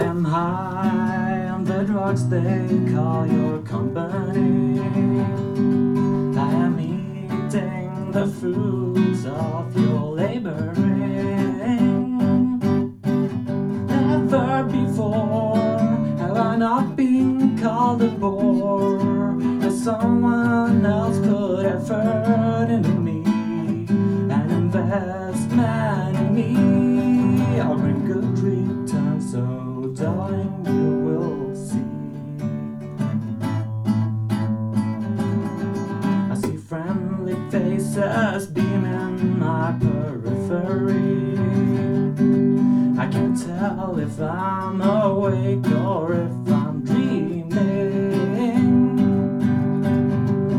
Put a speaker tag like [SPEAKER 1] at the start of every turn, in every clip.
[SPEAKER 1] am high on the drugs they call your company. I am eating the fruits of your laboring. Never before have I not been called a bore as someone else put effort into me, an investment in me. Faces beaming my periphery. I can't tell if I'm awake or if I'm dreaming.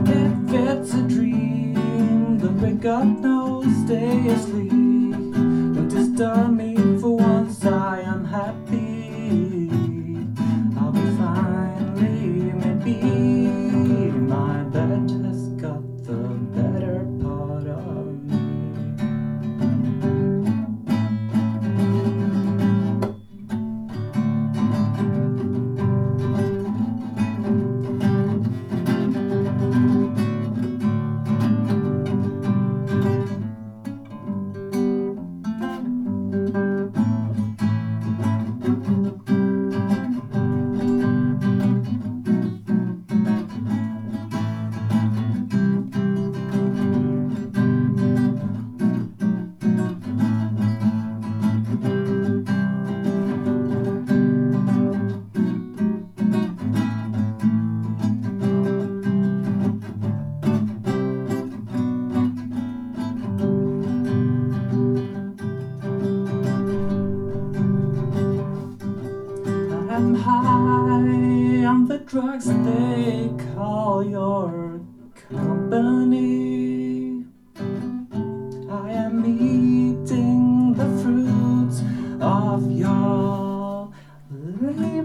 [SPEAKER 1] If it's a dream, the wake up, no stay asleep. Don't disturb me for once, I am happy. I'm high on the drugs they call your company. I am eating the fruits of your labor,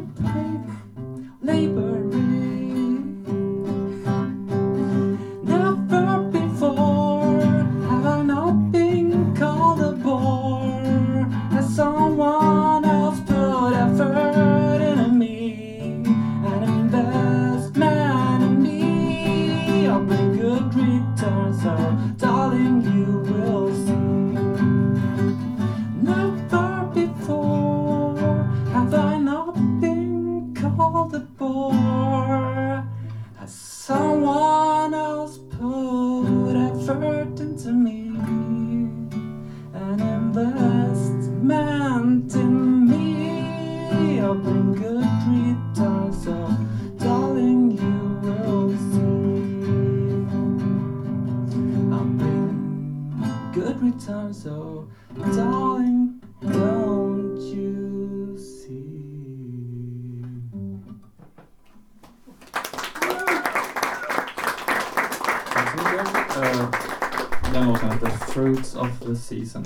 [SPEAKER 1] a bore as someone else put effort into me, an investment in me. I'll bring good returns, so oh, darling, you will see. I'll bring good returns, so darling,
[SPEAKER 2] Mycket. Eh, Den låten heter Fruits of the Season.